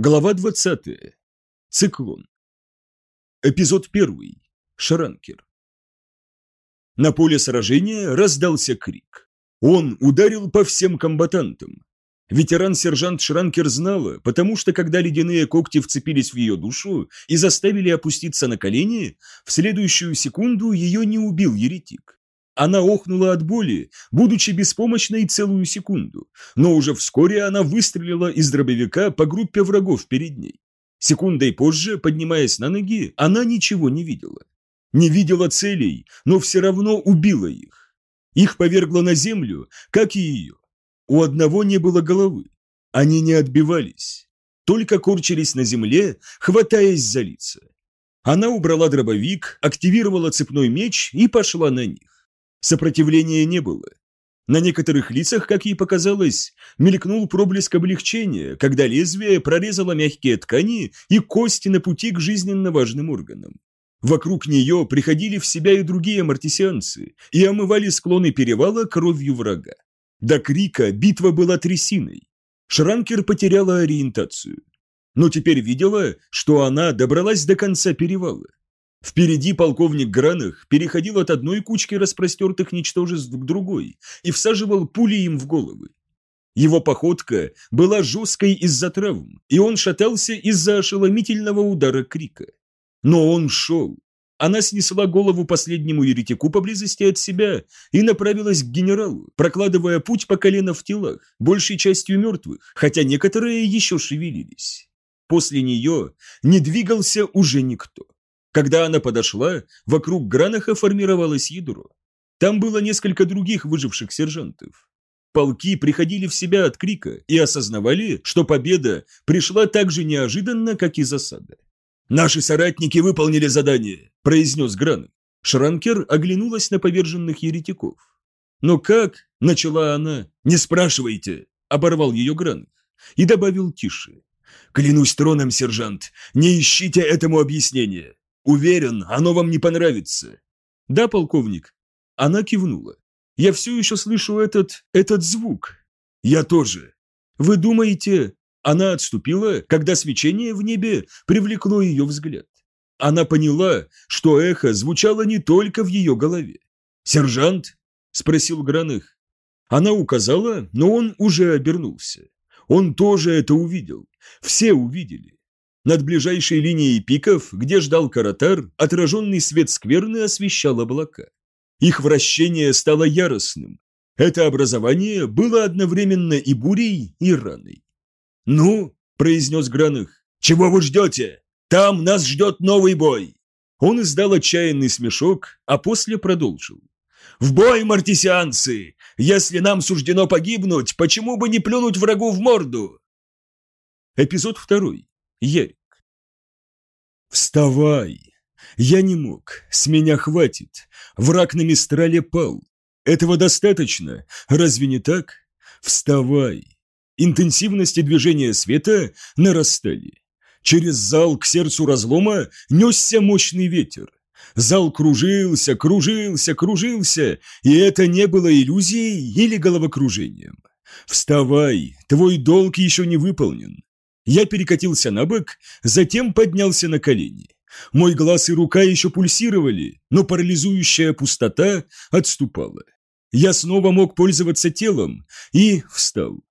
Глава 20. Циклон. Эпизод 1. Шаранкер. На поле сражения раздался крик. Он ударил по всем комбатантам. Ветеран-сержант Шранкер знала, потому что когда ледяные когти вцепились в ее душу и заставили опуститься на колени, в следующую секунду ее не убил еретик. Она охнула от боли, будучи беспомощной целую секунду, но уже вскоре она выстрелила из дробовика по группе врагов перед ней. Секундой позже, поднимаясь на ноги, она ничего не видела. Не видела целей, но все равно убила их. Их повергло на землю, как и ее. У одного не было головы. Они не отбивались, только корчились на земле, хватаясь за лица. Она убрала дробовик, активировала цепной меч и пошла на них. Сопротивления не было. На некоторых лицах, как ей показалось, мелькнул проблеск облегчения, когда лезвие прорезало мягкие ткани и кости на пути к жизненно важным органам. Вокруг нее приходили в себя и другие мартисианцы и омывали склоны перевала кровью врага. До крика битва была трясиной. Шранкер потеряла ориентацию. Но теперь видела, что она добралась до конца перевала. Впереди полковник Гранах переходил от одной кучки распростертых ничтожеств к другой и всаживал пули им в головы. Его походка была жесткой из-за травм, и он шатался из-за ошеломительного удара крика. Но он шел. Она снесла голову последнему еретику поблизости от себя и направилась к генералу, прокладывая путь по колено в телах, большей частью мертвых, хотя некоторые еще шевелились. После нее не двигался уже никто. Когда она подошла, вокруг Гранаха формировалось ядро. Там было несколько других выживших сержантов. Полки приходили в себя от крика и осознавали, что победа пришла так же неожиданно, как и засада. «Наши соратники выполнили задание», – произнес Гранах. Шранкер оглянулась на поверженных еретиков. «Но как?» – начала она. «Не спрашивайте», – оборвал ее Гранах и добавил тише. «Клянусь троном, сержант, не ищите этому объяснения. Уверен, оно вам не понравится. Да, полковник. Она кивнула. Я все еще слышу этот, этот звук. Я тоже. Вы думаете... Она отступила, когда свечение в небе привлекло ее взгляд. Она поняла, что эхо звучало не только в ее голове. «Сержант?» – спросил Граных. Она указала, но он уже обернулся. Он тоже это увидел. Все увидели. Над ближайшей линией пиков, где ждал Каратар, отраженный свет скверны освещал облака. Их вращение стало яростным. Это образование было одновременно и бурей, и раной. «Ну», – произнес Граных, – «чего вы ждете? Там нас ждет новый бой!» Он издал отчаянный смешок, а после продолжил. «В бой, мартисианцы! Если нам суждено погибнуть, почему бы не плюнуть врагу в морду?» Эпизод второй. Ярик. «Вставай!» Я не мог, с меня хватит. Враг на Мистрале пал. Этого достаточно, разве не так? Вставай! Интенсивности движения света нарастали. Через зал к сердцу разлома несся мощный ветер. Зал кружился, кружился, кружился, и это не было иллюзией или головокружением. Вставай, твой долг еще не выполнен. Я перекатился на бок, затем поднялся на колени. Мой глаз и рука еще пульсировали, но парализующая пустота отступала. Я снова мог пользоваться телом и встал.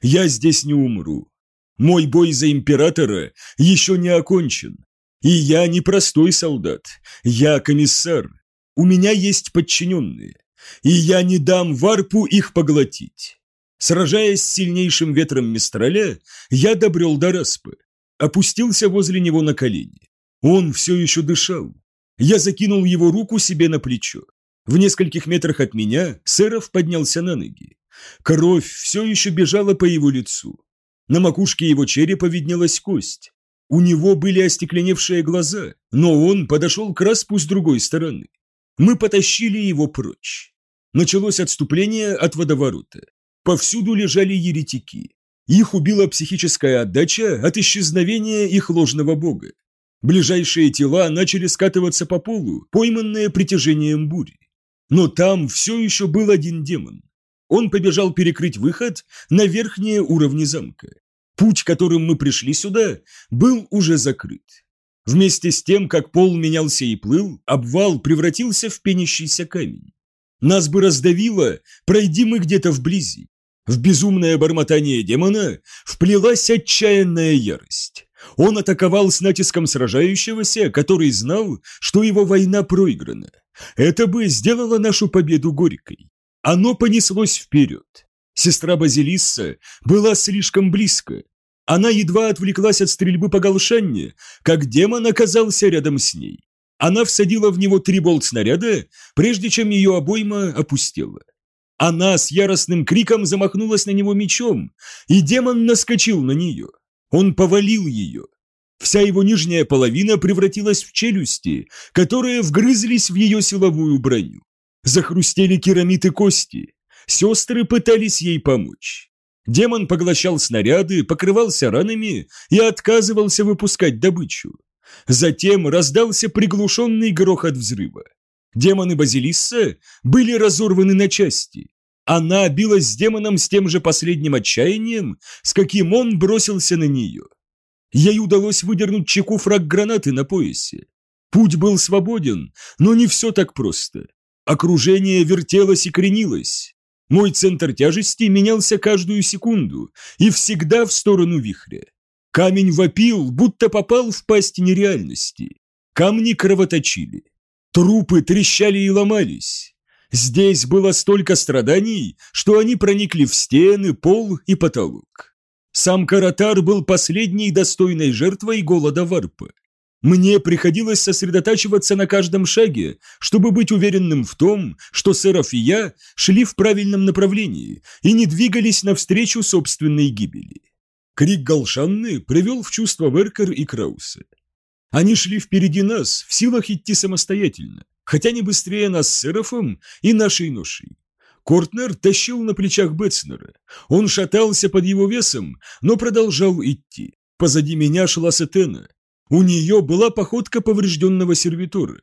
Я здесь не умру. Мой бой за императора еще не окончен. И я не простой солдат, я комиссар. У меня есть подчиненные, и я не дам варпу их поглотить. Сражаясь с сильнейшим ветром Мистраля, я добрел до Распы. Опустился возле него на колени. Он все еще дышал. Я закинул его руку себе на плечо. В нескольких метрах от меня Серов поднялся на ноги. Кровь все еще бежала по его лицу. На макушке его черепа виднелась кость. У него были остекленевшие глаза, но он подошел к Распу с другой стороны. Мы потащили его прочь. Началось отступление от водоворота. Повсюду лежали еретики. Их убила психическая отдача от исчезновения их ложного бога. Ближайшие тела начали скатываться по полу, пойманные притяжением бури. Но там все еще был один демон. Он побежал перекрыть выход на верхние уровни замка. Путь, которым мы пришли сюда, был уже закрыт. Вместе с тем, как пол менялся и плыл, обвал превратился в пенящийся камень. Нас бы раздавило, пройди мы где-то вблизи. В безумное бормотание демона вплелась отчаянная ярость. Он атаковал с натиском сражающегося, который знал, что его война проиграна. Это бы сделало нашу победу горькой. Оно понеслось вперед. Сестра Базилисса была слишком близко. Она едва отвлеклась от стрельбы по Галшанне, как демон оказался рядом с ней. Она всадила в него три болт снаряда, прежде чем ее обойма опустела. Она с яростным криком замахнулась на него мечом, и демон наскочил на нее. Он повалил ее. Вся его нижняя половина превратилась в челюсти, которые вгрызлись в ее силовую броню. Захрустели керамиты кости. Сестры пытались ей помочь. Демон поглощал снаряды, покрывался ранами и отказывался выпускать добычу. Затем раздался приглушенный грохот взрыва. Демоны Базилисса были разорваны на части. Она билась с демоном с тем же последним отчаянием, с каким он бросился на нее. Ей удалось выдернуть чеку фраг гранаты на поясе. Путь был свободен, но не все так просто. Окружение вертелось и кренилось. Мой центр тяжести менялся каждую секунду и всегда в сторону вихря. Камень вопил, будто попал в пасть нереальности. Камни кровоточили. Трупы трещали и ломались. Здесь было столько страданий, что они проникли в стены, пол и потолок. Сам Каратар был последней достойной жертвой голода варпа. Мне приходилось сосредотачиваться на каждом шаге, чтобы быть уверенным в том, что Сэров и я шли в правильном направлении и не двигались навстречу собственной гибели. Крик Галшанны привел в чувство Веркер и Крауса. Они шли впереди нас, в силах идти самостоятельно, хотя не быстрее нас с Серафом и нашей ношей. Кортнер тащил на плечах Бетснера. Он шатался под его весом, но продолжал идти. Позади меня шла Сетена, у нее была походка поврежденного сервитора.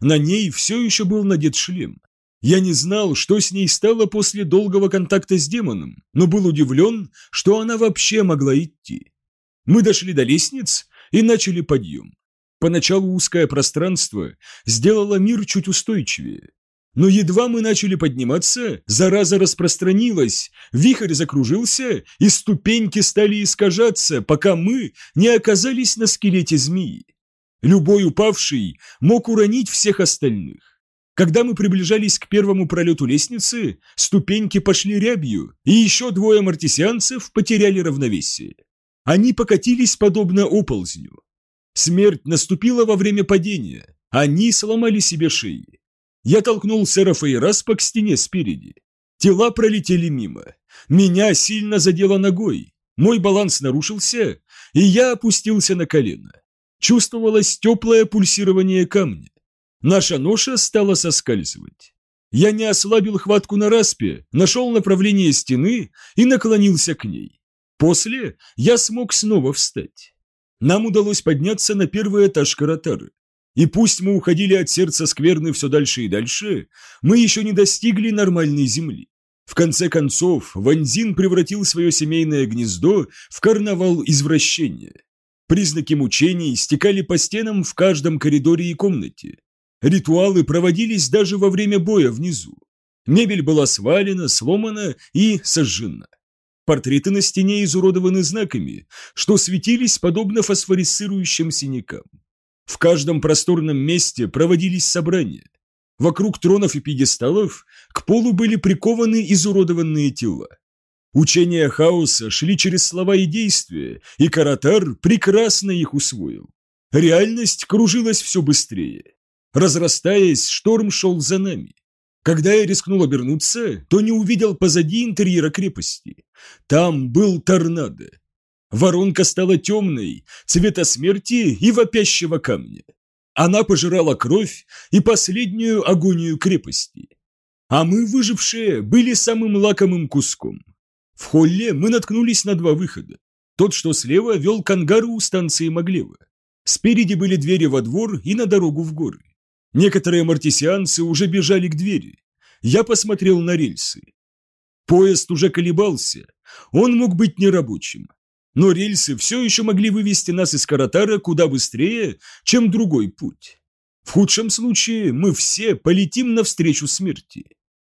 На ней все еще был надет шлем. Я не знал, что с ней стало после долгого контакта с демоном, но был удивлен, что она вообще могла идти. Мы дошли до лестниц и начали подъем. Поначалу узкое пространство сделало мир чуть устойчивее. Но едва мы начали подниматься, зараза распространилась, вихрь закружился, и ступеньки стали искажаться, пока мы не оказались на скелете змеи. Любой упавший мог уронить всех остальных. Когда мы приближались к первому пролету лестницы, ступеньки пошли рябью, и еще двое мартисианцев потеряли равновесие. Они покатились подобно оползню. Смерть наступила во время падения, они сломали себе шеи. Я толкнул Серафа и Распа к стене спереди. Тела пролетели мимо. Меня сильно задело ногой. Мой баланс нарушился, и я опустился на колено. Чувствовалось теплое пульсирование камня. Наша ноша стала соскальзывать. Я не ослабил хватку на распе, нашел направление стены и наклонился к ней. После я смог снова встать. Нам удалось подняться на первый этаж Каратары. И пусть мы уходили от сердца скверны все дальше и дальше, мы еще не достигли нормальной земли. В конце концов, Ванзин превратил свое семейное гнездо в карнавал извращения. Признаки мучений стекали по стенам в каждом коридоре и комнате. Ритуалы проводились даже во время боя внизу. Мебель была свалена, сломана и сожжена. Портреты на стене изуродованы знаками, что светились подобно фосфорисцирующим синякам. В каждом просторном месте проводились собрания. Вокруг тронов и пьедесталов к полу были прикованы изуродованные тела. Учения хаоса шли через слова и действия, и Каратар прекрасно их усвоил. Реальность кружилась все быстрее. Разрастаясь, шторм шел за нами. Когда я рискнул обернуться, то не увидел позади интерьера крепости. Там был торнадо. Воронка стала темной, цвета смерти и вопящего камня. Она пожирала кровь и последнюю агонию крепости. А мы, выжившие, были самым лакомым куском. В холле мы наткнулись на два выхода. Тот, что слева, вел к ангару у станции Моглева. Спереди были двери во двор и на дорогу в горы. Некоторые мартисианцы уже бежали к двери. Я посмотрел на рельсы. Поезд уже колебался. Он мог быть нерабочим. Но рельсы все еще могли вывести нас из Каратара куда быстрее, чем другой путь. В худшем случае мы все полетим навстречу смерти.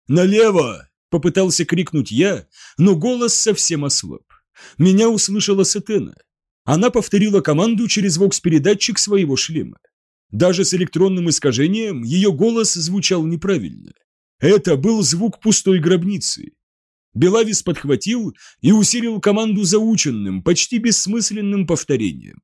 «Налево!» – попытался крикнуть я, но голос совсем ослаб. Меня услышала Сетена. Она повторила команду через вокс-передатчик своего шлема. Даже с электронным искажением ее голос звучал неправильно. Это был звук пустой гробницы. Белавис подхватил и усилил команду заученным, почти бессмысленным повторением.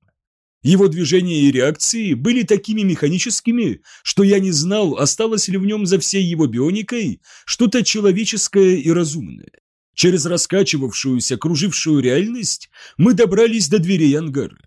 Его движения и реакции были такими механическими, что я не знал, осталось ли в нем за всей его бионикой что-то человеческое и разумное. Через раскачивавшуюся, кружившую реальность мы добрались до дверей ангара.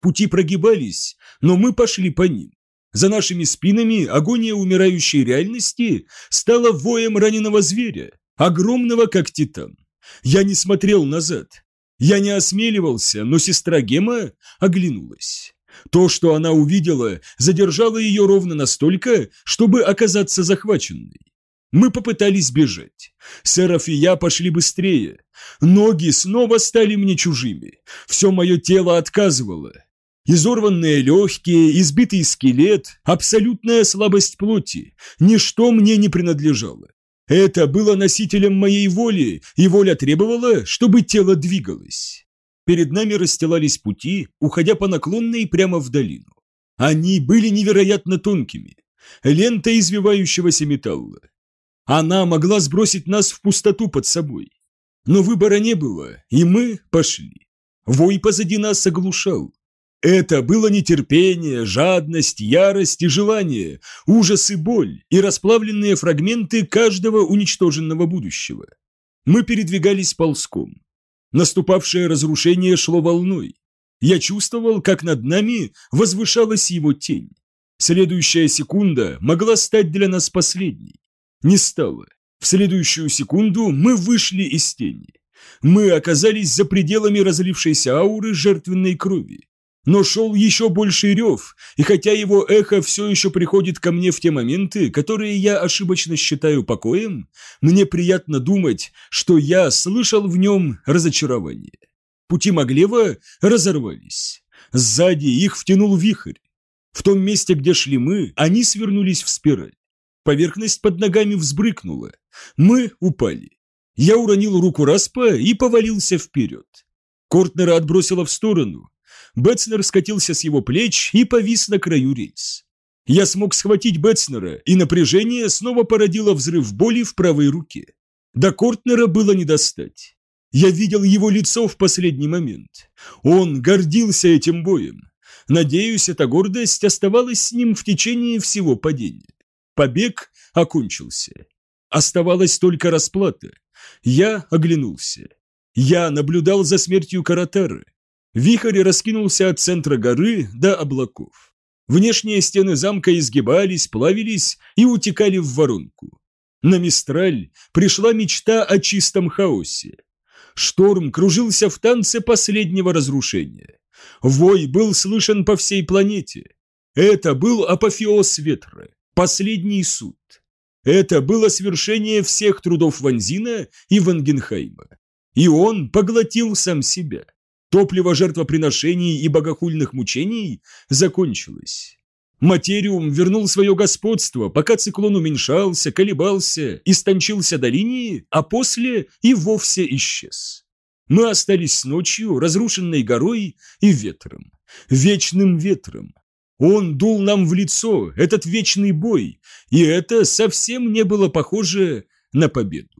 Пути прогибались, но мы пошли по ним. За нашими спинами агония умирающей реальности стала воем раненого зверя, огромного как титан. Я не смотрел назад. Я не осмеливался, но сестра Гема оглянулась. То, что она увидела, задержало ее ровно настолько, чтобы оказаться захваченной. Мы попытались бежать. Сераф и я пошли быстрее. Ноги снова стали мне чужими. Все мое тело отказывало. Изорванные легкие, избитый скелет, абсолютная слабость плоти. Ничто мне не принадлежало. Это было носителем моей воли, и воля требовала, чтобы тело двигалось. Перед нами расстилались пути, уходя по наклонной прямо в долину. Они были невероятно тонкими. Лента извивающегося металла. Она могла сбросить нас в пустоту под собой. Но выбора не было, и мы пошли. Вой позади нас оглушал. Это было нетерпение, жадность, ярость и желание, ужас и боль, и расплавленные фрагменты каждого уничтоженного будущего. Мы передвигались ползком. Наступавшее разрушение шло волной. Я чувствовал, как над нами возвышалась его тень. Следующая секунда могла стать для нас последней. Не стало. В следующую секунду мы вышли из тени. Мы оказались за пределами разлившейся ауры жертвенной крови. Но шел еще больший рев, и хотя его эхо все еще приходит ко мне в те моменты, которые я ошибочно считаю покоем, мне приятно думать, что я слышал в нем разочарование. Пути Маглева разорвались. Сзади их втянул вихрь. В том месте, где шли мы, они свернулись в спираль. Поверхность под ногами взбрыкнула. Мы упали. Я уронил руку Распа и повалился вперед. Кортнера отбросило в сторону, Бетцнер скатился с его плеч и повис на краю рельс. Я смог схватить Бетцнера, и напряжение снова породило взрыв боли в правой руке. До Кортнера было не достать. Я видел его лицо в последний момент. Он гордился этим боем. Надеюсь, эта гордость оставалась с ним в течение всего падения. Побег окончился. Оставалась только расплата. Я оглянулся. Я наблюдал за смертью Каратары. Вихрь раскинулся от центра горы до облаков. Внешние стены замка изгибались, плавились и утекали в воронку. На Мистраль пришла мечта о чистом хаосе. Шторм кружился в танце последнего разрушения. Вой был слышен по всей планете. Это был апофеоз ветра, последний суд. Это было свершение всех трудов Ванзина и Вангенхайма. И он поглотил сам себя. Топливо жертвоприношений и богохульных мучений закончилось. Материум вернул свое господство, пока циклон уменьшался, колебался, истончился до линии, а после и вовсе исчез. Мы остались с ночью, разрушенной горой и ветром. Вечным ветром. Он дул нам в лицо, этот вечный бой, и это совсем не было похоже на победу.